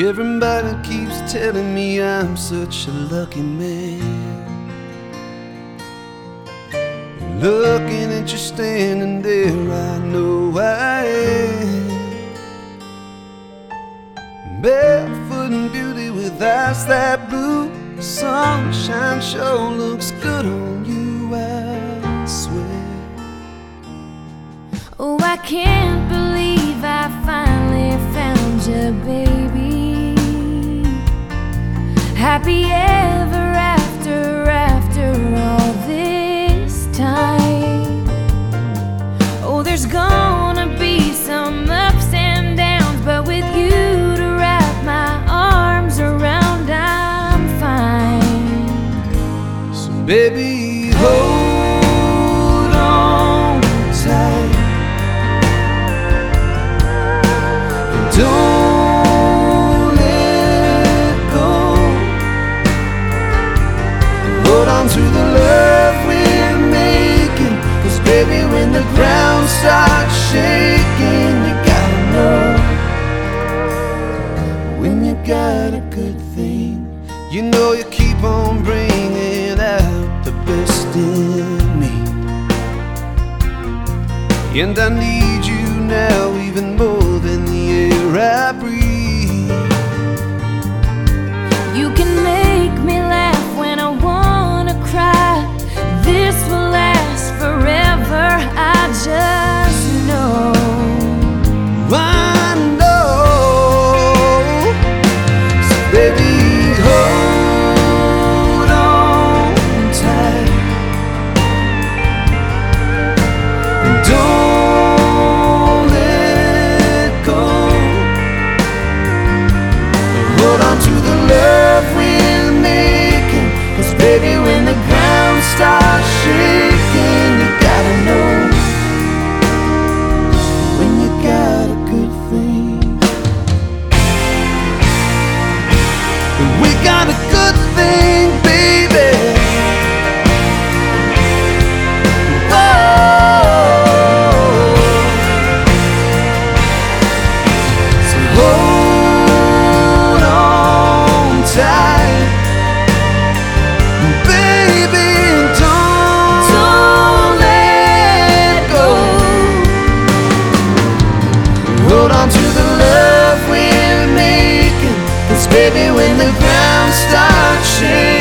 Everybody keeps telling me I'm such a lucky man. Looking at you standing there, I know I am. Barefoot and beauty with eyes that blue. Sunshine sure looks good on you, I swear. Oh, I can't Happy ever after, after all this time. Oh, there's gonna be some ups and downs, but with you to wrap my arms around, I'm fine. So, baby, hold me. And I need you now even more than the air I breathe. We got a good thing, baby. Baby, when the ground starts shaking,